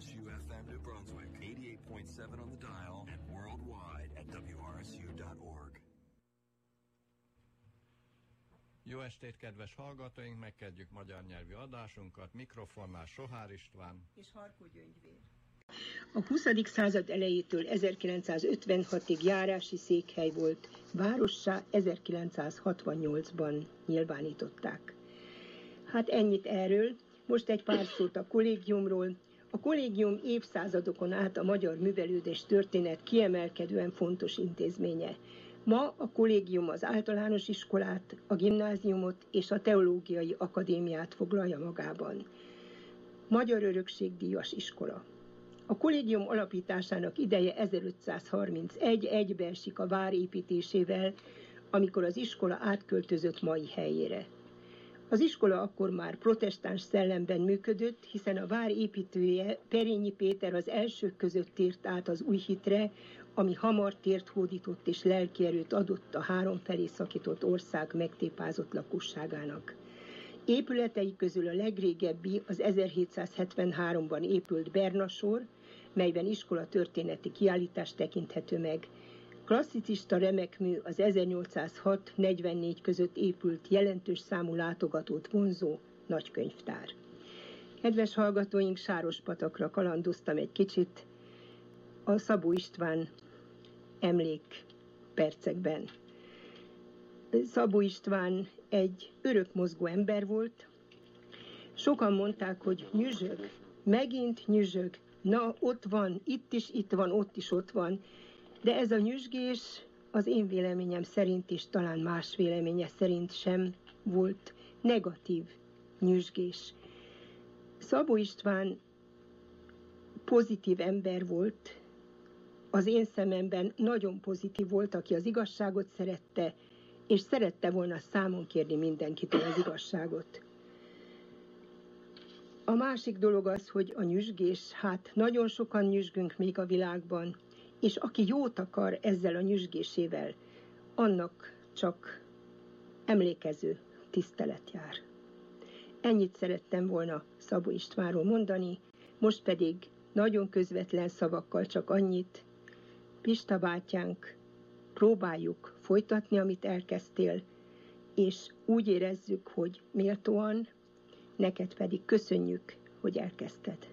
WRSU FM New Brunswick, 88.7 on the dial and worldwide at WRSU.org. Jó estét, kedves hallgatóink! Megkedjük magyar nyelvű adásunkat. Mikrofonnál Sohár István és Harkó Gyöngyvér. A 20. század elejétől 1956-ig járási székhely volt, várossá 1968-ban nyilvánították. Hát ennyit erről, most egy pár szót a kollégiumról. A kollégium évszázadokon át a magyar művelődés történet kiemelkedően fontos intézménye. Ma a kollégium az általános iskolát, a gimnáziumot és a teológiai akadémiát foglalja magában. Magyar Örökségdíjas iskola. A kollégium alapításának ideje 1531 egybeesik a vár építésével, amikor az iskola átköltözött mai helyére. Az iskola akkor már protestáns szellemben működött, hiszen a vár építője Perényi Péter az elsők között tért át az új hitre, ami hamar tért hódított és lelkierőt adott a három felé szakított ország megtépázott lakosságának. Épületei közül a legrégebbi az 1773-ban épült Bernasor, melyben iskola történeti kiállítás tekinthető meg. Klasszicista remekmű az 1806-44 között épült jelentős számú látogatót vonzó nagykönyvtár. Kedves hallgatóink, Sáros patakra kalandoztam egy kicsit a Szabó István emlék percekben. Szabó István egy örökmozgó ember volt. Sokan mondták, hogy nyüzsög, megint nyüzsög, na ott van, itt is itt van, ott is ott van. De ez a nyüzsgés az én véleményem szerint is, talán más véleménye szerint sem volt negatív nyüzsgés. Szabó István pozitív ember volt, az én szememben nagyon pozitív volt, aki az igazságot szerette, és szerette volna számon kérni mindenkitől az igazságot. A másik dolog az, hogy a nyüzsgés, hát nagyon sokan nyüzsgünk még a világban, és aki jót akar ezzel a nyüzsgésével, annak csak emlékező tisztelet jár. Ennyit szerettem volna Szabó Istvánról mondani, most pedig nagyon közvetlen szavakkal csak annyit, Pista bátyánk, próbáljuk folytatni, amit elkezdtél, és úgy érezzük, hogy méltóan, neked pedig köszönjük, hogy elkezdted.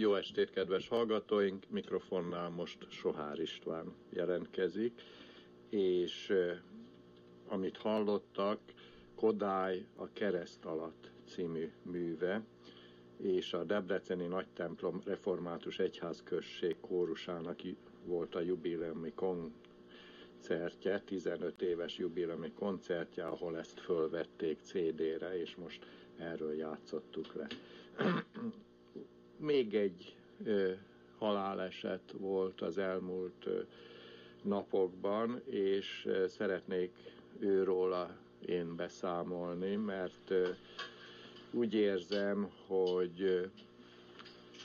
Jó estét, kedves hallgatóink! Mikrofonnál most Sohár István jelentkezik, és amit hallottak, Kodály a kereszt alatt című műve, és a Debreceni Nagy Templom Református Egyházközség kórusának volt a jubileumi koncertje, 15 éves jubileumi koncertje, ahol ezt fölvették CD-re, és most erről játszottuk le. Még egy haláleset volt az elmúlt napokban, és szeretnék őróla én beszámolni, mert úgy érzem, hogy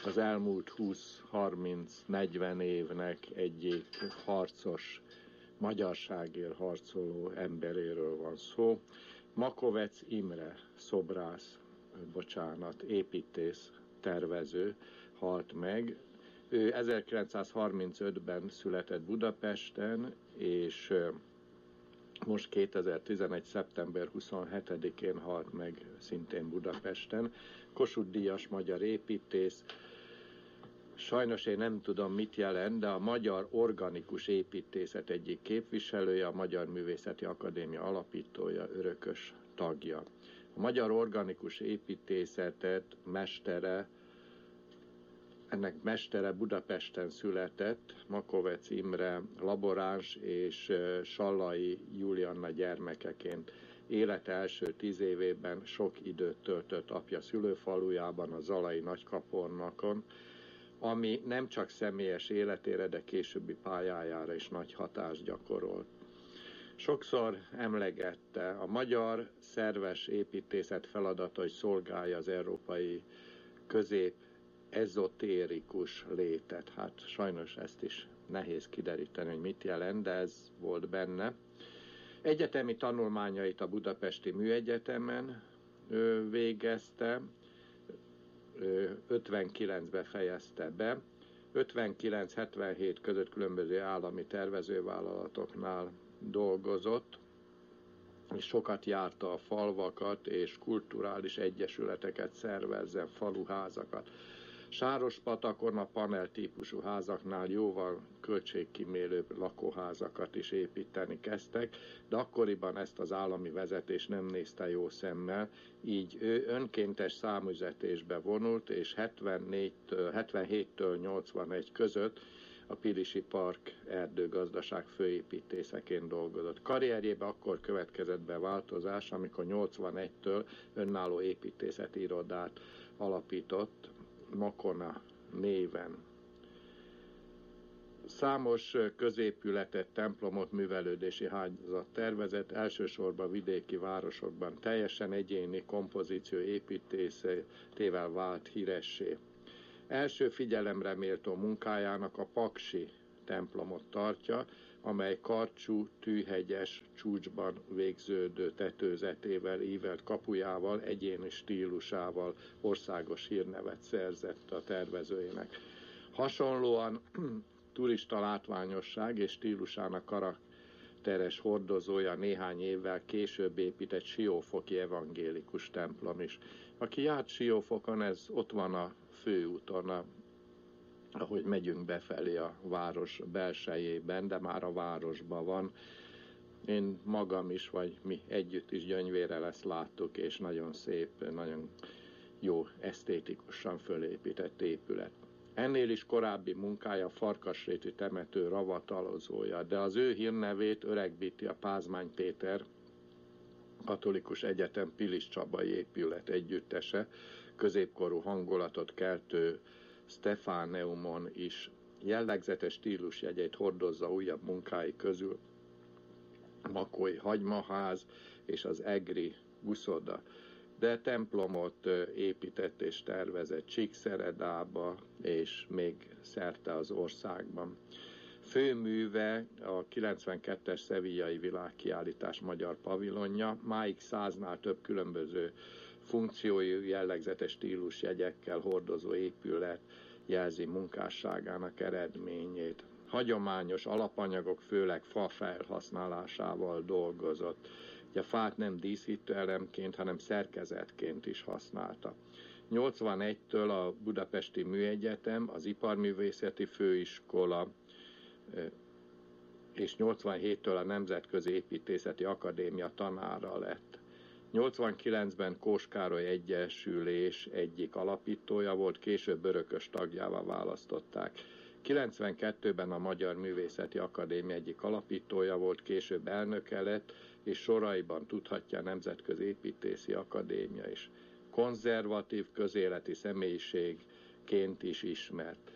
az elmúlt 20-30-40 évnek egyik harcos, magyarságért harcoló emberéről van szó. Makovec Imre, szobrász, bocsánat, építész, tervező halt meg. Ő 1935-ben született Budapesten, és most 2011. szeptember 27-én halt meg szintén Budapesten. Kossuth Díjas magyar építész, Sajnos én nem tudom, mit jelent, de a Magyar Organikus Építészet egyik képviselője, a Magyar Művészeti Akadémia alapítója, örökös tagja. A Magyar Organikus Építészetet mestere, ennek mestere Budapesten született, Makovec Imre laboráns és Sallai Julianna gyermekeként. Élete első tíz évében sok időt töltött apja szülőfalujában, a Zalai Nagykapornakon, ami nem csak személyes életére, de későbbi pályájára is nagy hatást gyakorolt. Sokszor emlegette a magyar szerves építészet feladata, hogy szolgálja az európai közép ezotérikus létet. Hát sajnos ezt is nehéz kideríteni, hogy mit jelent, de ez volt benne. Egyetemi tanulmányait a Budapesti Műegyetemen végezte, 59-be fejezte be. 59-77 között különböző állami tervezővállalatoknál dolgozott, és sokat járta a falvakat, és kulturális egyesületeket szervezzen, faluházakat. Sárospatakon a panel típusú házaknál jóval költségkimélőbb lakóházakat is építeni kezdtek, de akkoriban ezt az állami vezetés nem nézte jó szemmel, így ő önkéntes számüzetésbe vonult, és 74 77-től 81 között a Pilisi Park erdőgazdaság főépítészeként dolgozott. Karrierjében akkor következett be változás, amikor 81-től önálló építészeti irodát alapított, Makona néven. Számos középületet, templomot, művelődési házat tervezett, elsősorban vidéki városokban teljesen egyéni kompozíció építésével vált híressé. Első figyelemre méltó munkájának a Paksi templomot tartja, amely karcsú, tűhegyes csúcsban végződő tetőzetével, ívelt kapujával, egyéni stílusával országos hírnevet szerzett a tervezőjének. Hasonlóan turista látványosság és stílusának karakteres hordozója néhány évvel később épített Siófoki evangélikus templom is. Aki járt Siófokon, ez ott van a főúton, a ahogy megyünk befelé a város belsejében, de már a városban van. Én magam is, vagy mi együtt is gyönyvére lesz láttuk, és nagyon szép, nagyon jó, esztétikusan fölépített épület. Ennél is korábbi munkája Farkasréti temető ravatalozója, de az ő hírnevét öregbíti a Pázmány Péter, Katolikus Egyetem Pilis Csabai épület együttese, középkorú hangulatot keltő Stefáneumon is jellegzetes stílusjegyeit hordozza újabb munkái közül Makoly hagymaház és az Egri buszoda. De templomot épített és tervezett Csíkszeredába és még szerte az országban. Főműve a 92-es Szevillai világkiállítás magyar pavilonja, máig száznál több különböző funkciójú jellegzetes stílusjegyekkel hordozó épület jelzi munkásságának eredményét. Hagyományos alapanyagok, főleg fa felhasználásával dolgozott. A fát nem díszítő elemként, hanem szerkezetként is használta. 81-től a Budapesti Műegyetem, az Iparművészeti Főiskola és 87-től a Nemzetközi Építészeti Akadémia tanára lett. 89-ben Kóskároly Egyesülés egyik alapítója volt, később örökös tagjává választották. 92-ben a Magyar Művészeti Akadémia egyik alapítója volt, később elnöke lett, és soraiban tudhatja a Nemzetközi Építészi Akadémia is. Konzervatív közéleti személyiségként is ismert.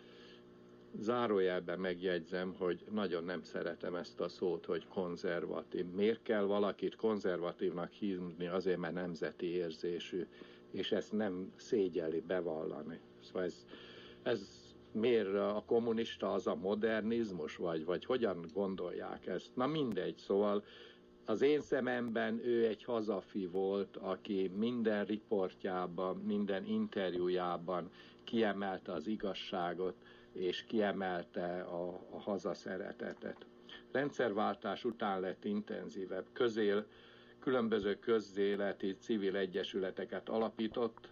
Zárójelben megjegyzem, hogy nagyon nem szeretem ezt a szót, hogy konzervatív. Miért kell valakit konzervatívnak hívni azért, mert nemzeti érzésű, és ezt nem szégyeli bevallani. Szóval ez, ez miért a kommunista az a modernizmus, vagy, vagy hogyan gondolják ezt? Na mindegy, szóval az én szememben ő egy hazafi volt, aki minden riportjában, minden interjújában kiemelte az igazságot, és kiemelte a, a hazaszeretetet. Rendszerváltás után lett intenzívebb. Közél, különböző közéleti civil egyesületeket alapított,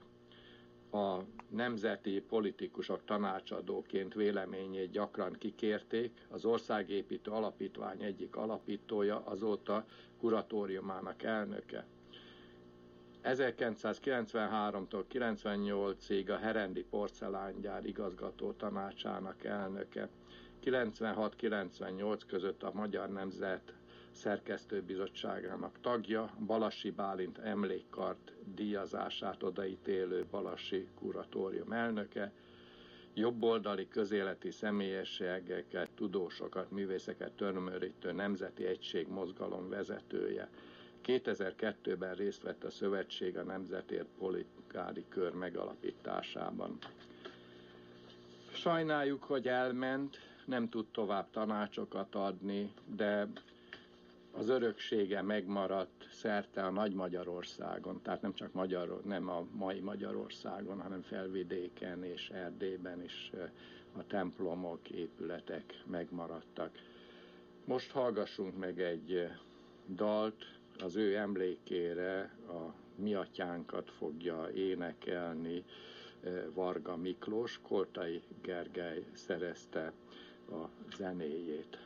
a nemzeti politikusok tanácsadóként véleményét gyakran kikérték, az Országépítő Alapítvány egyik alapítója, azóta kuratóriumának elnöke. 1993-tól 98-ig a Herendi porcelángyár igazgató tanácsának elnöke. 96-98 között a Magyar Nemzet szerkesztőbizottságának tagja, Balassi Bálint emlékkart díjazását odaítélő Balassi kuratórium elnöke, jobboldali közéleti személyességeket, tudósokat, művészeket törmörítő Nemzeti Egység mozgalom vezetője. 2002-ben részt vett a Szövetség a Nemzetért politikári kör megalapításában. Sajnáljuk, hogy elment, nem tud tovább tanácsokat adni, de az öröksége megmaradt szerte a Nagy Magyarországon, tehát nem csak Magyar, nem a mai Magyarországon, hanem felvidéken és Erdélyben is a templomok, épületek megmaradtak. Most hallgassunk meg egy dalt, az ő emlékére a mi atyánkat fogja énekelni Varga Miklós, Koltai Gergely szerezte a zenéjét.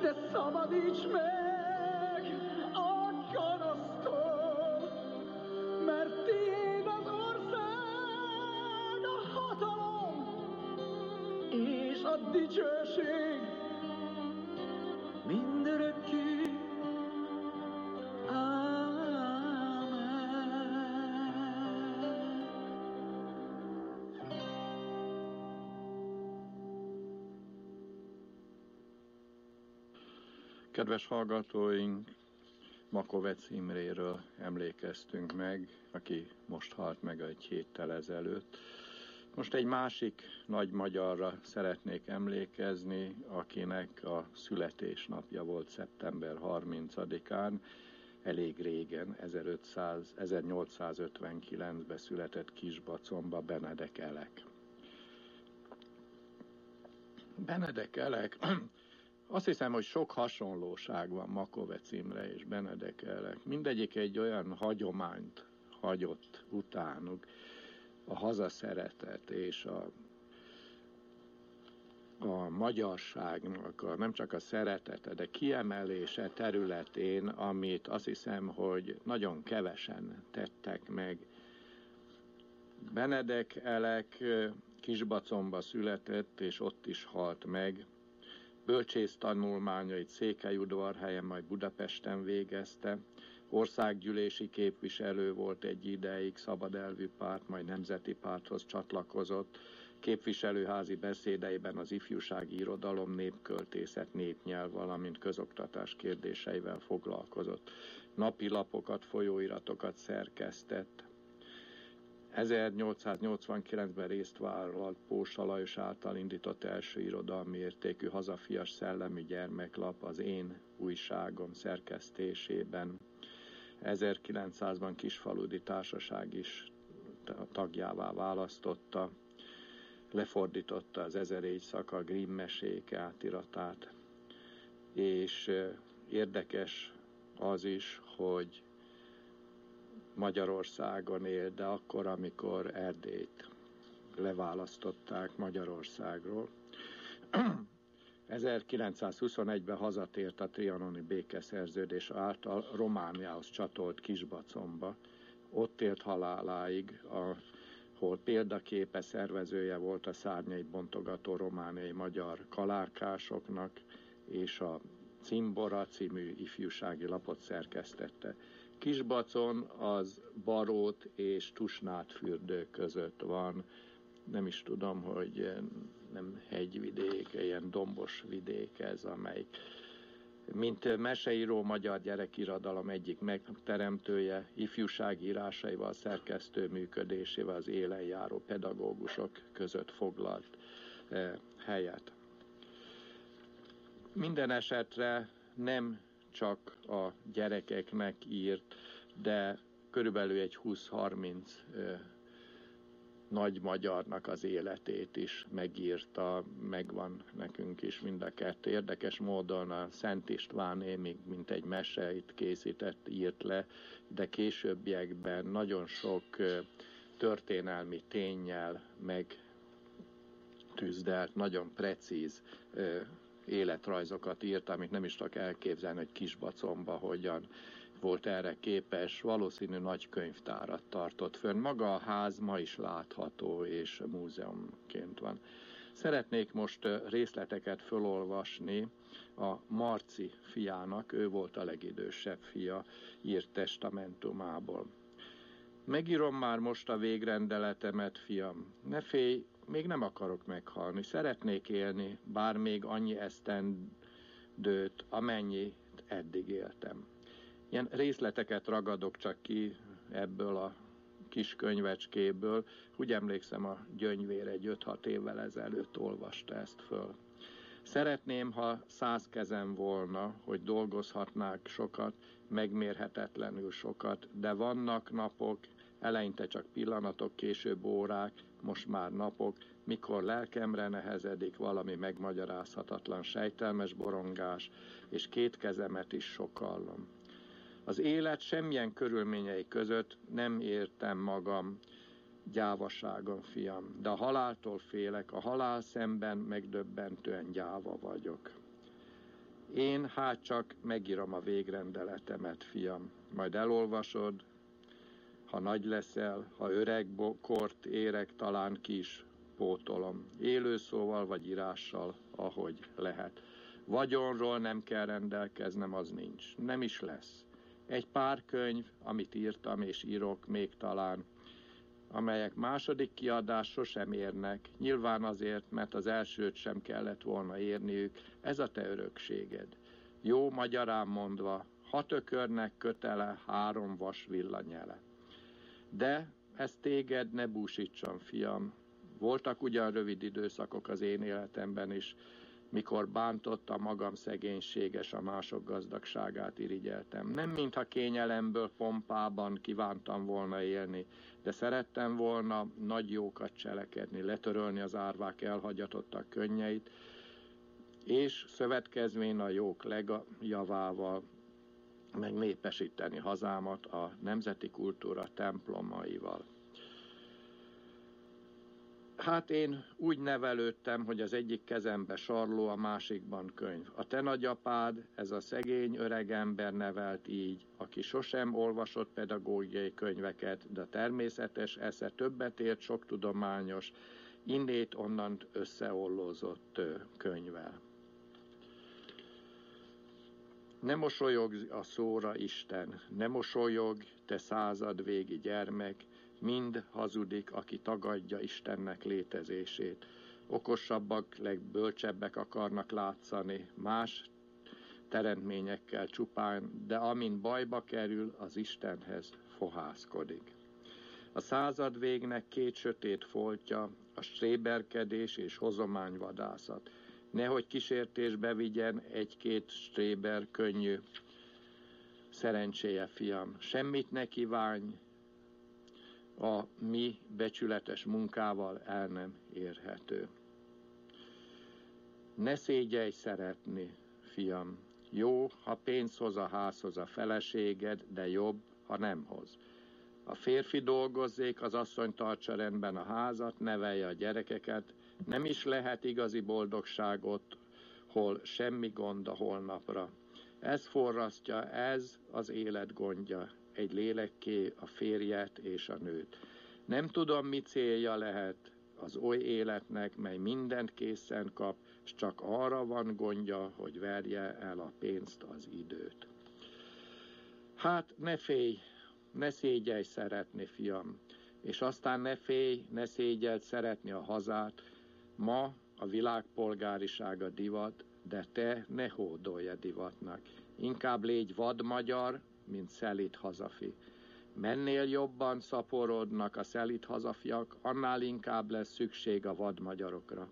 de szabadíts meg a gonosztól, mert tiéd az ország, a hatalom és a dicsőség Kedves hallgatóink, Makovec Imréről emlékeztünk meg, aki most halt meg egy héttel ezelőtt. Most egy másik nagy magyarra szeretnék emlékezni, akinek a születésnapja volt szeptember 30-án, elég régen, 1500, 1859-ben született Kisbacomba Benedek Elek. Benedek Elek, azt hiszem, hogy sok hasonlóság van Makovec Imre és Benedek Elek. Mindegyik egy olyan hagyományt hagyott utánuk, a hazaszeretet és a, a magyarságnak a, nem csak a szeretete, de kiemelése területén, amit azt hiszem, hogy nagyon kevesen tettek meg. Benedek Elek Kisbacomba született, és ott is halt meg. Bölcsész tanulmányait Székelyudvarhelyen, majd Budapesten végezte országgyűlési képviselő volt egy ideig, szabadelvű párt, majd nemzeti párthoz csatlakozott, képviselőházi beszédeiben az ifjúsági irodalom, népköltészet, népnyelv, valamint közoktatás kérdéseivel foglalkozott. Napi lapokat, folyóiratokat szerkesztett. 1889-ben részt vállalt Pósa Lajos által indított első irodalmi értékű hazafias szellemi gyermeklap az Én újságom szerkesztésében. 1900-ban Kisfaludi Társaság is tagjává választotta, lefordította az Ezer éjszaka Grimm mesék átiratát, és érdekes az is, hogy Magyarországon él, de akkor, amikor Erdélyt leválasztották Magyarországról. 1921-ben hazatért a trianoni békeszerződés által Romániához csatolt Kisbacomba. Ott élt haláláig, ahol példaképe szervezője volt a szárnyait bontogató romániai magyar kalárkásoknak, és a Cimbora című ifjúsági lapot szerkesztette. Kisbacon az Barót és Tusnát fürdő között van. Nem is tudom, hogy nem hegyvidék, ilyen dombos vidék ez, amely mint meseíró magyar gyerekiradalom egyik megteremtője, ifjúsági írásaival, szerkesztő működésével az élen járó pedagógusok között foglalt eh, helyet. Minden esetre nem csak a gyerekeknek írt, de körülbelül egy 20-30 nagy magyarnak az életét is megírta, megvan nekünk is mind a kettő. Érdekes módon a Szent Istváné még mint egy meseit készített, írt le, de későbbiekben nagyon sok történelmi tényel megtűzdelt, nagyon precíz életrajzokat írt, amit nem is tudok elképzelni, hogy Kisbacomba hogyan volt erre képes, valószínű nagy könyvtárat tartott fönn. Maga a ház ma is látható és múzeumként van. Szeretnék most részleteket felolvasni a Marci fiának, ő volt a legidősebb fia, írt testamentumából. Megírom már most a végrendeletemet, fiam. Ne félj, még nem akarok meghalni. Szeretnék élni, bár még annyi esztendőt, amennyit eddig éltem. Ilyen részleteket ragadok csak ki ebből a kis könyvecskéből. Úgy emlékszem, a gyönyvér egy 5-6 évvel ezelőtt olvasta ezt föl. Szeretném, ha száz kezem volna, hogy dolgozhatnák sokat, megmérhetetlenül sokat, de vannak napok, eleinte csak pillanatok, később órák, most már napok, mikor lelkemre nehezedik valami megmagyarázhatatlan sejtelmes borongás, és két kezemet is sokallom. Az élet semmilyen körülményei között nem értem magam, gyávaságon, fiam, de a haláltól félek, a halál szemben megdöbbentően gyáva vagyok. Én hát csak megírom a végrendeletemet, fiam, majd elolvasod, ha nagy leszel, ha öreg kort érek, talán ki is pótolom. Élőszóval vagy írással, ahogy lehet. Vagyonról nem kell rendelkeznem, az nincs. Nem is lesz. Egy pár könyv, amit írtam és írok még talán, amelyek második kiadás sosem érnek, nyilván azért, mert az elsőt sem kellett volna érniük, ez a te örökséged. Jó magyarán mondva, hat ökörnek kötele, három vas villanyele. De ez téged ne búsítson, fiam. Voltak ugyan rövid időszakok az én életemben is, mikor bántotta magam szegénységes, a mások gazdagságát irigyeltem. Nem mintha kényelemből, pompában kívántam volna élni, de szerettem volna nagy jókat cselekedni, letörölni az árvák elhagyatottak könnyeit, és szövetkezvén a jók legjavával megnépesíteni hazámat a nemzeti kultúra templomaival. Hát én úgy nevelődtem, hogy az egyik kezembe sarló, a másikban könyv. A te nagyapád, ez a szegény öreg ember nevelt így, aki sosem olvasott pedagógiai könyveket, de természetes esze többet ért sok tudományos, innét onnan összeollózott könyvvel. Ne mosolyog a szóra Isten, ne mosolyog, te század végi gyermek, mind hazudik, aki tagadja Istennek létezését. Okosabbak, legbölcsebbek akarnak látszani, más teremtményekkel csupán, de amint bajba kerül, az Istenhez fohászkodik. A század végnek két sötét foltja, a stréberkedés és hozományvadászat. Nehogy kísértésbe vigyen egy-két stréber könnyű szerencséje, fiam. Semmit ne kívánj, a mi becsületes munkával el nem érhető. Ne szégyelj szeretni, fiam. Jó, ha pénz hoz a házhoz a feleséged, de jobb, ha nem hoz. A férfi dolgozzék, az asszony tartsa rendben a házat, nevelje a gyerekeket, nem is lehet igazi boldogságot, hol semmi gond a holnapra. Ez forrasztja, ez az élet gondja, egy lélekké a férjet és a nőt. Nem tudom, mi célja lehet az oly életnek, mely mindent készen kap, és csak arra van gondja, hogy verje el a pénzt, az időt. Hát ne félj, ne szégyelj szeretni, fiam, és aztán ne félj, ne szégyeld szeretni a hazát. Ma a világpolgárisága divat, de te ne hódolj divatnak. Inkább légy vad magyar, mint szelit hazafi. Mennél jobban szaporodnak a szelit hazafiak, annál inkább lesz szükség a vadmagyarokra.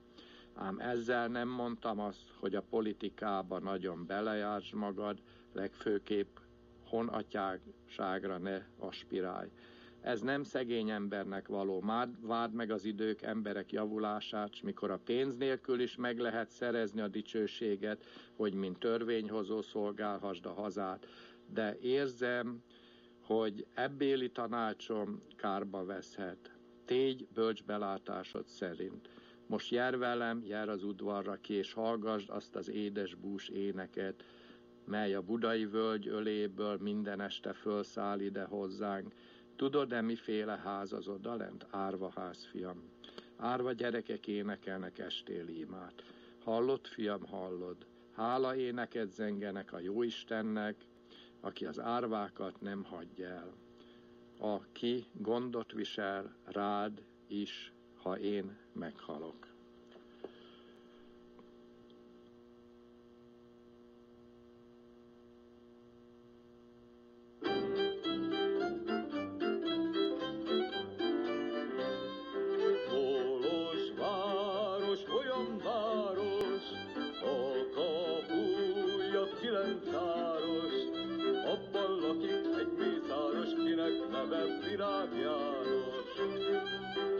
Ám ezzel nem mondtam azt, hogy a politikába nagyon belejársz magad, legfőképp honatyáságra ne aspirálj. Ez nem szegény embernek való. Várd meg az idők emberek javulását, s mikor a pénz nélkül is meg lehet szerezni a dicsőséget, hogy mint törvényhozó szolgálhasd a hazát. De érzem, hogy ebbéli tanácsom kárba veszhet. Tégy bölcs belátásod szerint. Most jár velem, jár az udvarra ki, és hallgasd azt az édes bús éneket, mely a budai völgy öléből minden este fölszáll ide hozzánk. Tudod-e, miféle ház az odalent? Árva ház, fiam. Árva gyerekek énekelnek estél imát. Hallott, fiam, hallod? Hála éneket zengenek a Jóistennek, aki az árvákat nem hagyja el. Aki gondot visel rád is, ha én meghalok. város, abban lakik egy mészáros, kinek neve Virág János.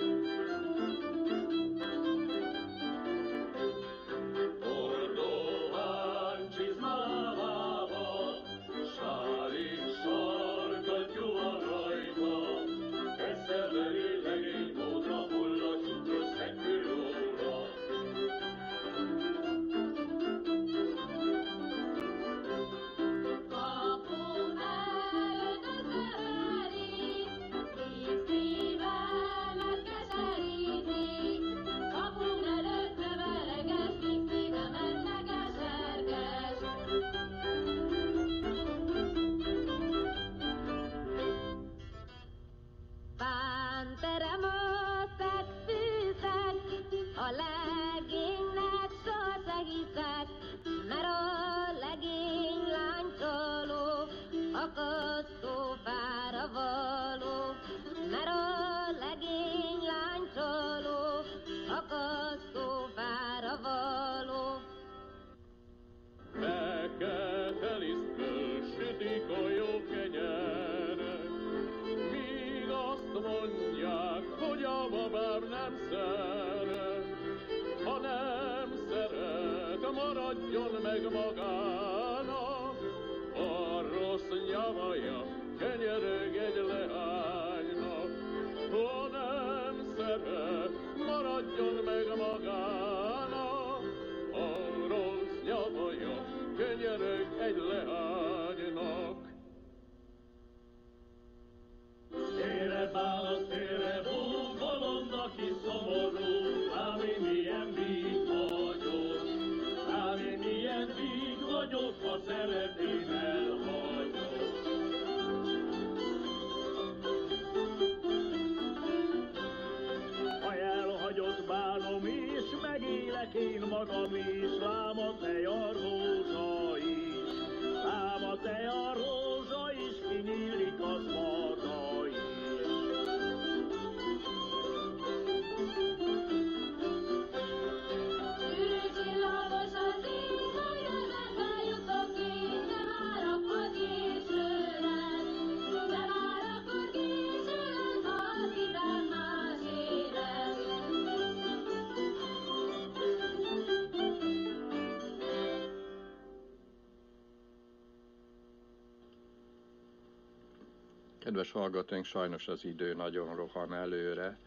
Kedves hallgatóink, sajnos az idő nagyon rohan előre,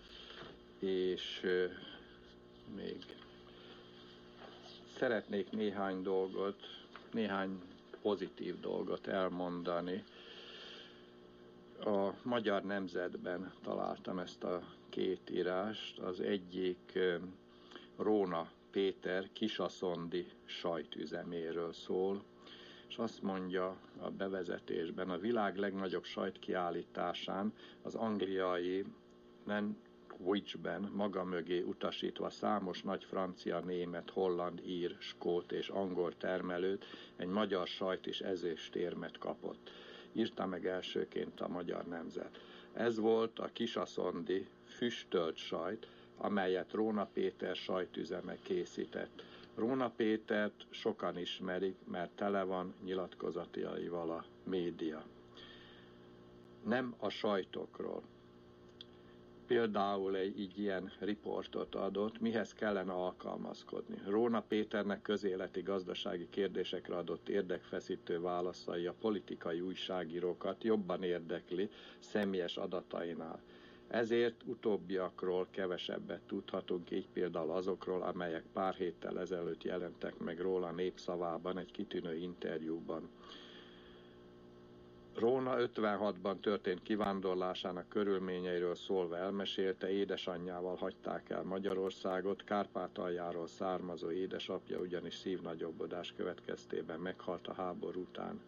és még szeretnék néhány dolgot, néhány pozitív dolgot elmondani. A Magyar Nemzetben találtam ezt a két írást. Az egyik Róna Péter kisaszondi sajtüzeméről szól, és azt mondja a bevezetésben, a világ legnagyobb sajtkiállításán az angliai Nantwich-ben maga mögé utasítva számos nagy francia, német, holland, ír, skót és angol termelőt, egy magyar sajt is ezüstérmet kapott. Írta meg elsőként a magyar nemzet. Ez volt a kisaszondi füstölt sajt, amelyet Róna Péter sajtüzeme készített. Róna Pétert sokan ismerik, mert tele van nyilatkozataival a média. Nem a sajtokról. Például egy így ilyen riportot adott, mihez kellene alkalmazkodni. Róna Péternek közéleti gazdasági kérdésekre adott érdekfeszítő válaszai a politikai újságírókat jobban érdekli személyes adatainál. Ezért utóbbiakról kevesebbet tudhatunk, így például azokról, amelyek pár héttel ezelőtt jelentek meg róla népszavában egy kitűnő interjúban. Róna 56-ban történt kivándorlásának körülményeiről szólva elmesélte, édesanyjával hagyták el Magyarországot, Kárpátaljáról származó édesapja ugyanis szívnagyobbodás következtében meghalt a háború után.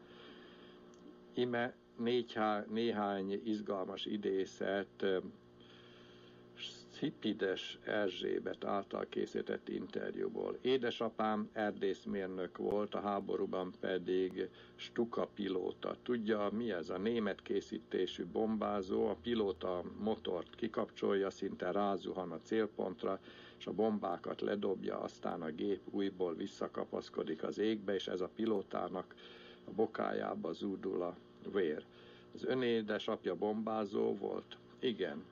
Ime négy, néhány izgalmas idészet Szipides Erzsébet által készített interjúból. Édesapám erdészmérnök volt, a háborúban pedig Stuka pilóta. Tudja, mi ez a német készítésű bombázó? A pilóta motort kikapcsolja, szinte rázuhan a célpontra, és a bombákat ledobja, aztán a gép újból visszakapaszkodik az égbe, és ez a pilótának a bokájába zúdul a vér. Az ön édesapja bombázó volt? Igen.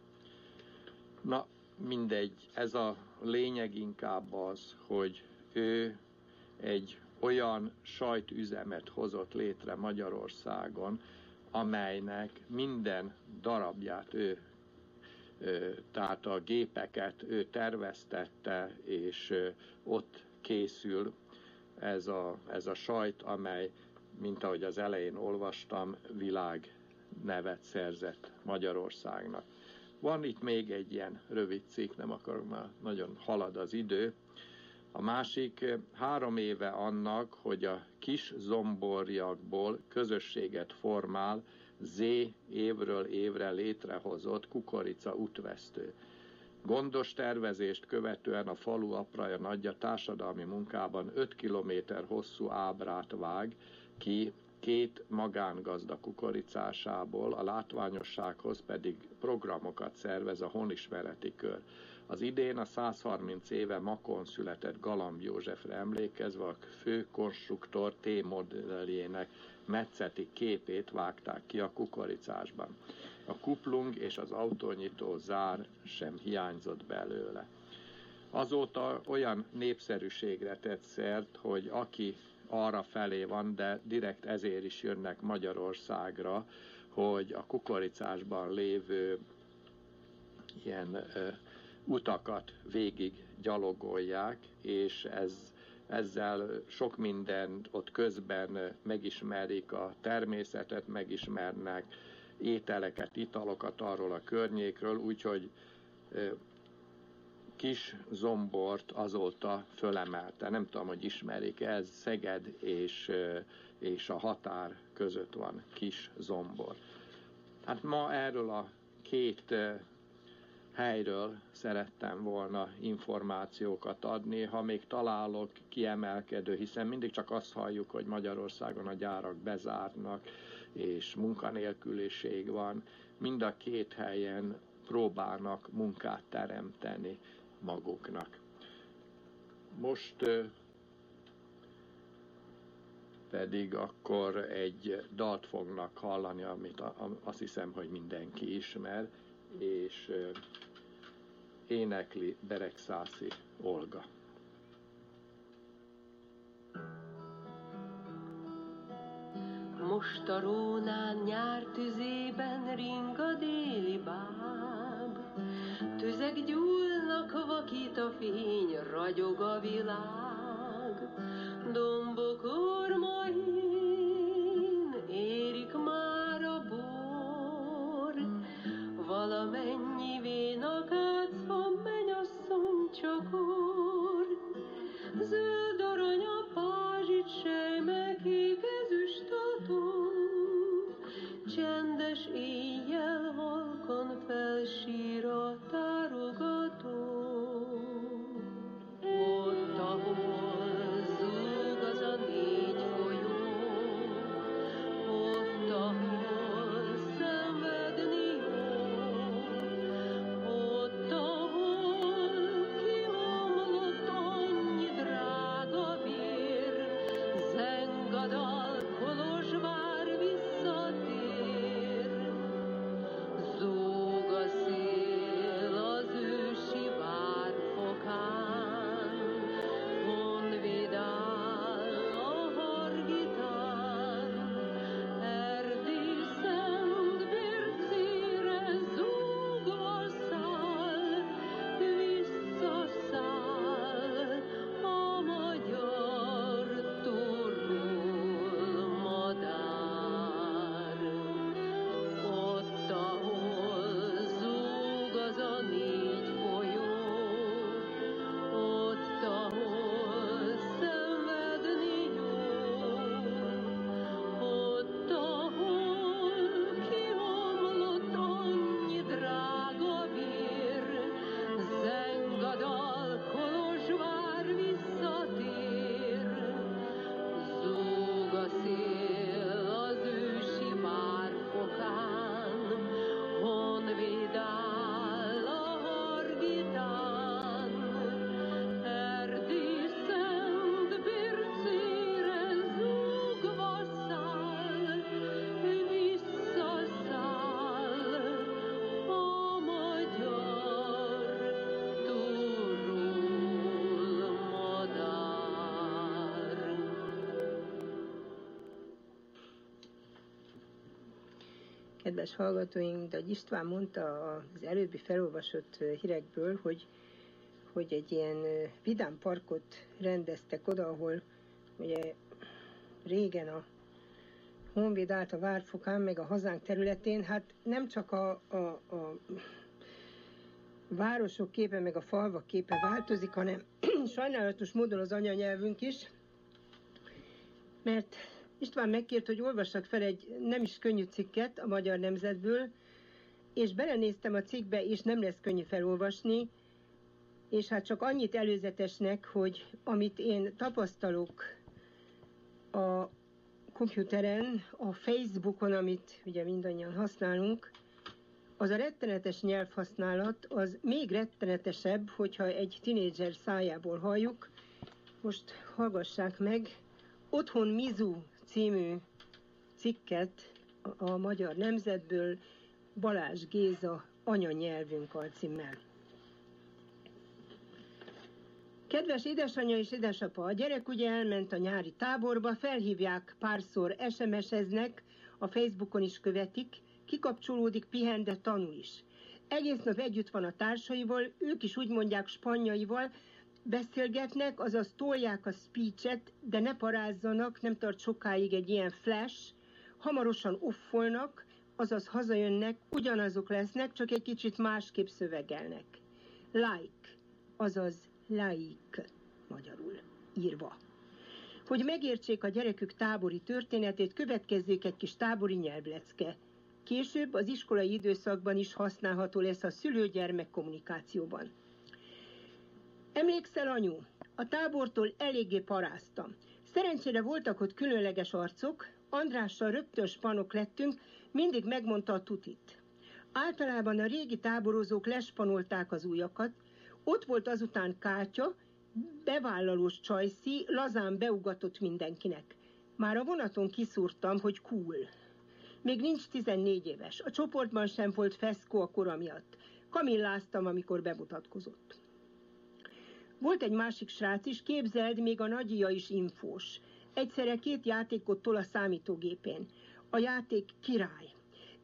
Na, mindegy, ez a lényeg inkább az, hogy ő egy olyan sajtüzemet hozott létre Magyarországon, amelynek minden darabját ő, tehát a gépeket ő terveztette, és ott készül ez a, ez a sajt, amely, mint ahogy az elején olvastam, világ nevet szerzett Magyarországnak. Van itt még egy ilyen rövid cikk, nem akarom már, nagyon halad az idő. A másik három éve annak, hogy a kis zomborjakból közösséget formál Z évről évre létrehozott kukorica útvesztő. Gondos tervezést követően a falu apraja nagyja társadalmi munkában 5 kilométer hosszú ábrát vág ki két magángazda kukoricásából, a látványossághoz pedig programokat szervez a honismereti kör. Az idén a 130 éve Makon született Galamb Józsefre emlékezve a fő konstruktor T modelljének metszeti képét vágták ki a kukoricásban. A kuplung és az autónyitó zár sem hiányzott belőle. Azóta olyan népszerűségre tett szert, hogy aki arra felé van, de direkt ezért is jönnek Magyarországra, hogy a kukoricásban lévő ilyen ö, utakat végig gyalogolják, és ez, ezzel sok mindent ott közben megismerik a természetet, megismernek ételeket, italokat arról a környékről, úgyhogy kis zombort azóta fölemelte. Nem tudom, hogy ismerik, ez Szeged és, és a határ között van kis zombor. Hát ma erről a két helyről szerettem volna információkat adni, ha még találok kiemelkedő, hiszen mindig csak azt halljuk, hogy Magyarországon a gyárak bezárnak, és munkanélküliség van. Mind a két helyen próbálnak munkát teremteni maguknak. Most pedig akkor egy dalt fognak hallani, amit azt hiszem, hogy mindenki ismer, és énekli Beregszászi Olga. Most a rónán nyár tüzében ring a déli báb, Tüzek gyúlnak, vakít a fény, ragyog a világ. Dombok ormain Kedves hallgatóink, de István mondta az előbbi felolvasott hírekből, hogy, hogy egy ilyen vidám parkot rendeztek oda, ahol ugye régen a Honvéd állt a Várfokán, meg a hazánk területén, hát nem csak a, a, a városok képe, meg a falvak képe változik, hanem sajnálatos módon az anyanyelvünk is, mert István megkért, hogy olvassak fel egy nem is könnyű cikket a Magyar Nemzetből, és belenéztem a cikkbe, és nem lesz könnyű felolvasni, és hát csak annyit előzetesnek, hogy amit én tapasztalok a komputeren, a Facebookon, amit ugye mindannyian használunk, az a rettenetes nyelvhasználat, az még rettenetesebb, hogyha egy tinédzser szájából halljuk. Most hallgassák meg, Otthon Mizu című cikket a, Magyar Nemzetből Balázs Géza anyanyelvünk alcímmel. Kedves édesanyja és édesapa, a gyerek ugye elment a nyári táborba, felhívják, párszor SMS-eznek, a Facebookon is követik, kikapcsolódik, pihen, de tanul is. Egész nap együtt van a társaival, ők is úgy mondják spanyaival, beszélgetnek, azaz tolják a speechet, de ne parázzanak, nem tart sokáig egy ilyen flash, hamarosan offolnak, azaz hazajönnek, ugyanazok lesznek, csak egy kicsit másképp szövegelnek. Like, azaz like magyarul írva. Hogy megértsék a gyerekük tábori történetét, következzék egy kis tábori nyelvlecke. Később az iskolai időszakban is használható lesz a szülő-gyermek kommunikációban. Emlékszel, anyu? A tábortól eléggé paráztam. Szerencsére voltak ott különleges arcok, Andrással rögtön spanok lettünk, mindig megmondta a tutit. Általában a régi táborozók lespanolták az újakat, ott volt azután Kátya, bevállalós csajszi, lazán beugatott mindenkinek. Már a vonaton kiszúrtam, hogy cool. Még nincs 14 éves, a csoportban sem volt feszkó a kora miatt. Kamilláztam, amikor bemutatkozott. Volt egy másik srác is, képzeld, még a nagyja is infós. Egyszerre két játékot tol a számítógépén. A játék király.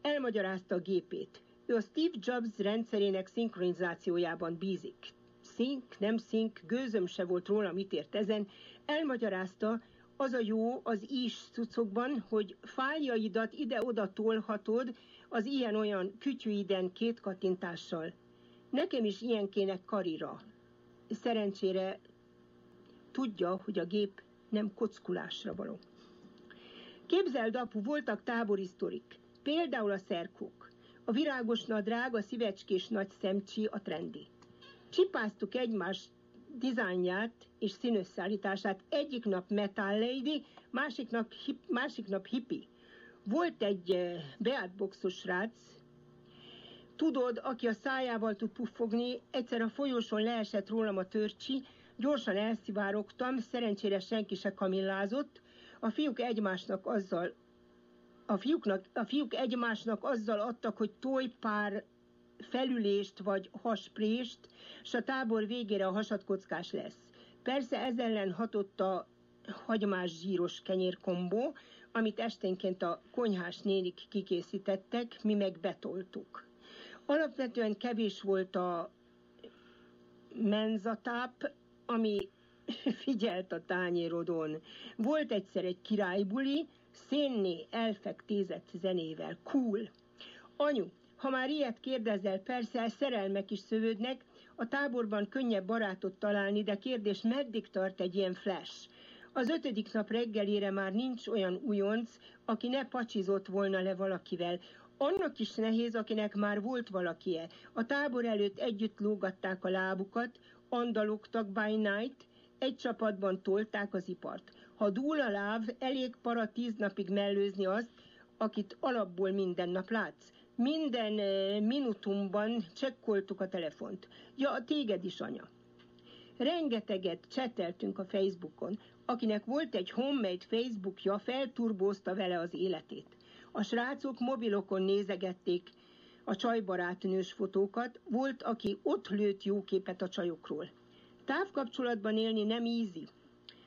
Elmagyarázta a gépét. Ő a Steve Jobs rendszerének szinkronizációjában bízik. Szink, nem szink, gőzöm se volt róla, mit ért ezen. Elmagyarázta, az a jó az is cuccokban, hogy fájljaidat ide-oda tolhatod az ilyen-olyan kütyűiden két kattintással. Nekem is ilyen kéne karira. Szerencsére tudja, hogy a gép nem kockulásra való. Képzeld, apu, voltak táborisztorik. Például a szerkók. A virágos nadrág, a szívecskés nagy szemcsi, a trendi. Csipáztuk egymás dizájnját és színösszállítását. Egyik nap Metal Lady, másik nap, hip, másik nap hippie. Volt egy uh, beátboxos srác, tudod, aki a szájával tud puffogni, egyszer a folyóson leesett rólam a törcsi, gyorsan elszivárogtam, szerencsére senki se kamillázott, a fiúk egymásnak azzal a fiúknak, a fiúk egymásnak azzal adtak, hogy tojpár felülést vagy hasprést, s a tábor végére a hasadkockás lesz. Persze ez ellen hatott a hagymás zsíros kenyérkombó, amit esténként a konyhás nénik kikészítettek, mi meg betoltuk. Alapvetően kevés volt a menzatáp, ami figyelt a tányérodon. Volt egyszer egy királybuli, szénné elfektézett zenével. Cool. Anyu, ha már ilyet kérdezel, persze szerelmek is szövődnek, a táborban könnyebb barátot találni, de kérdés, meddig tart egy ilyen flash? Az ötödik nap reggelére már nincs olyan újonc, aki ne pacsizott volna le valakivel. Annak is nehéz, akinek már volt valakie. A tábor előtt együtt lógatták a lábukat, andalogtak by night, egy csapatban tolták az ipart. Ha dúl a láv, elég para tíz napig mellőzni azt, akit alapból minden nap látsz. Minden uh, minutumban csekkoltuk a telefont. Ja, a téged is, anya. Rengeteget cseteltünk a Facebookon. Akinek volt egy homemade Facebookja, felturbózta vele az életét. A srácok mobilokon nézegették a csajbarátnős fotókat, volt, aki ott lőtt jó képet a csajokról. Távkapcsolatban élni nem easy.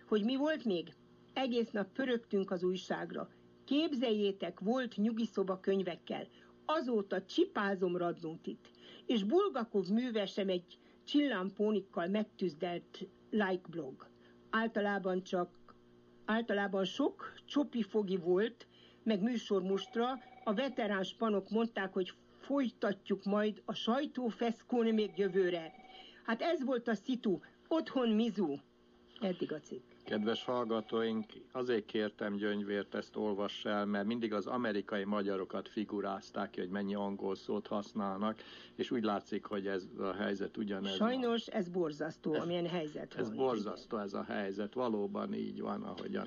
Hogy mi volt még? Egész nap pörögtünk az újságra. Képzeljétek, volt nyugiszoba könyvekkel. Azóta csipázom Radnótit. És Bulgakov művesem egy csillámpónikkal megtűzdelt like blog. Általában csak, általában sok csopi fogi volt, meg műsormustra, a veterán spanok mondták, hogy folytatjuk majd a sajtófeszkón még jövőre. Hát ez volt a szitu, otthon mizu. Eddig a cikk. Kedves hallgatóink, azért kértem Gyöngyvért ezt olvass el, mert mindig az amerikai magyarokat figurázták ki, hogy mennyi angol szót használnak, és úgy látszik, hogy ez a helyzet ugyanez. Sajnos ez borzasztó, Ez- amilyen helyzet Ez van. borzasztó ez a helyzet, valóban így van, ahogyan.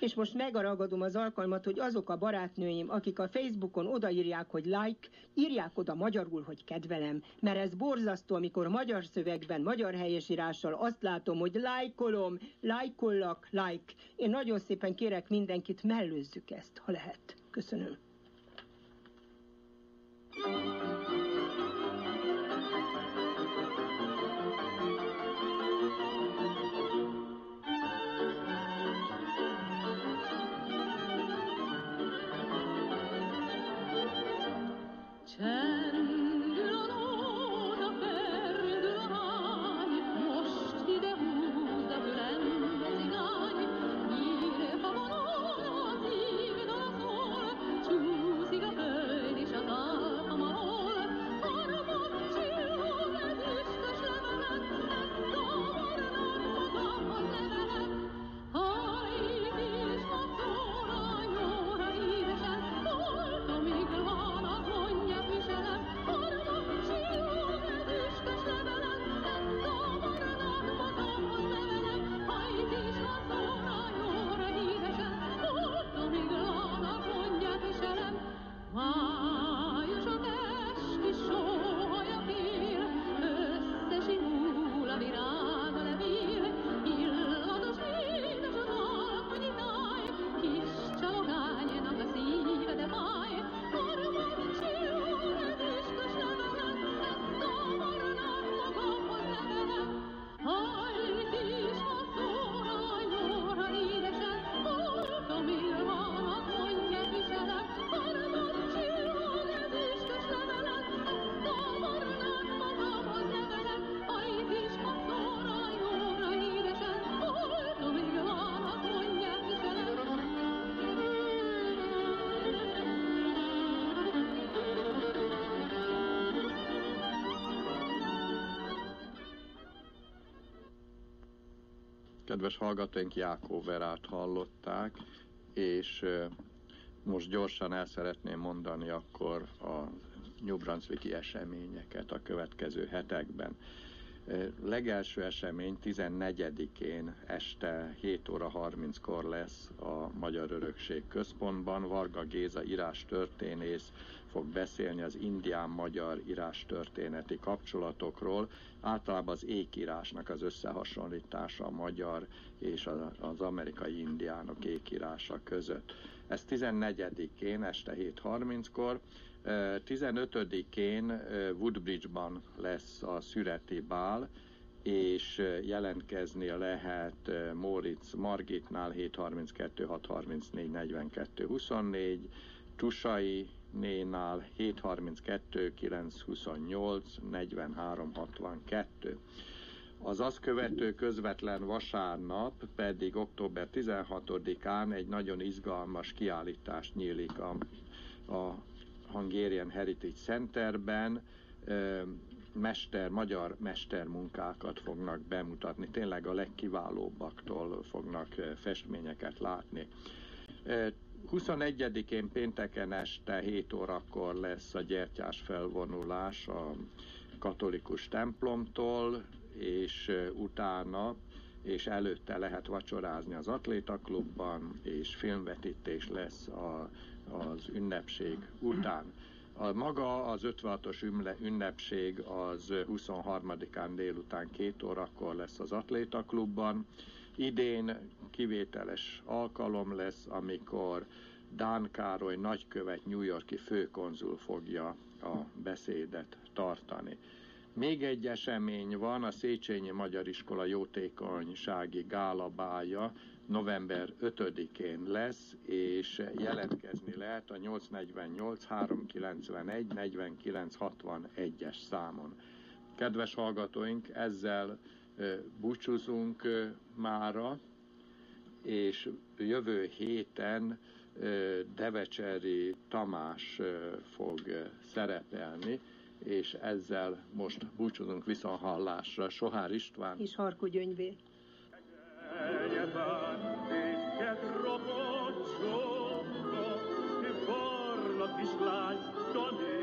És most megaragadom az alkalmat, hogy azok a barátnőim, akik a Facebookon odaírják, hogy like, írják oda magyarul, hogy kedvelem, mert ez borzasztó, amikor magyar szövegben, magyar helyesírással azt látom, hogy lájkolom, lájkollak, like. Én nagyon szépen kérek mindenkit, mellőzzük ezt, ha lehet. Köszönöm. Kedves hallgatóink, Jákó Verát hallották, és most gyorsan el szeretném mondani akkor a New Brunswicki eseményeket a következő hetekben. Legelső esemény 14-én este 7 óra 30-kor lesz a Magyar Örökség Központban. Varga Géza írás történész fog beszélni az indián-magyar írástörténeti kapcsolatokról, általában az ékírásnak az összehasonlítása a magyar és az amerikai indiánok ékírása között. Ez 14-én este 7.30-kor, 15-én Woodbridge-ban lesz a szüreti bál, és jelentkezni lehet Moritz Margitnál 732 634 42 24, Tusai nénál 732 928 43 62. Az azt követő közvetlen vasárnap pedig október 16-án egy nagyon izgalmas kiállítás nyílik a, a Hungarian Heritage Centerben. Mester, magyar mestermunkákat fognak bemutatni, tényleg a legkiválóbbaktól fognak festményeket látni. 21-én pénteken este 7 órakor lesz a gyertyás felvonulás a katolikus templomtól, és utána és előtte lehet vacsorázni az atlétaklubban, és filmvetítés lesz a, az ünnepség után. A maga az 56-os ünnepség az 23-án délután két órakor lesz az atlétaklubban, Idén kivételes alkalom lesz, amikor Dán Károly nagykövet New Yorki főkonzul fogja a beszédet tartani. Még egy esemény van, a Széchenyi Magyar Iskola jótékonysági gálabája november 5-én lesz, és jelentkezni lehet a 848 391 49 61-es számon. Kedves hallgatóink, ezzel búcsúzunk mára, és jövő héten Devecseri Tamás fog szerepelni, és ezzel most búcsúzunk viszonhallásra. Sohár István és Harko Gyöngyvé. kislány, oda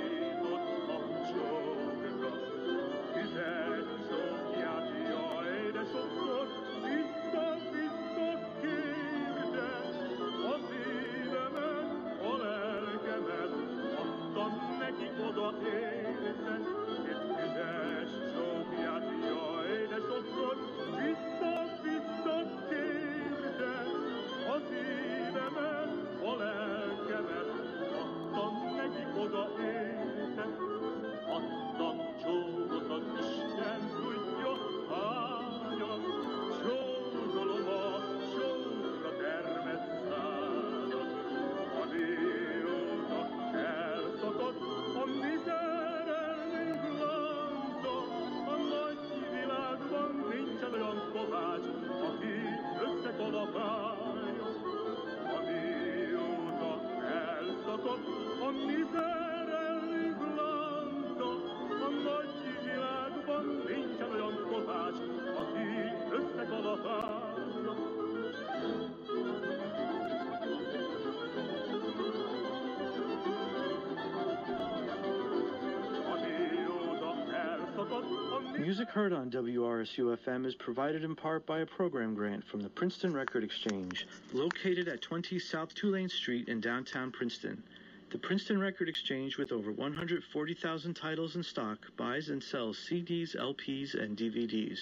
Music heard on WRSU FM is provided in part by a program grant from the Princeton Record Exchange, located at 20 South Tulane Street in downtown Princeton. The Princeton Record Exchange, with over 140,000 titles in stock, buys and sells CDs, LPs, and DVDs.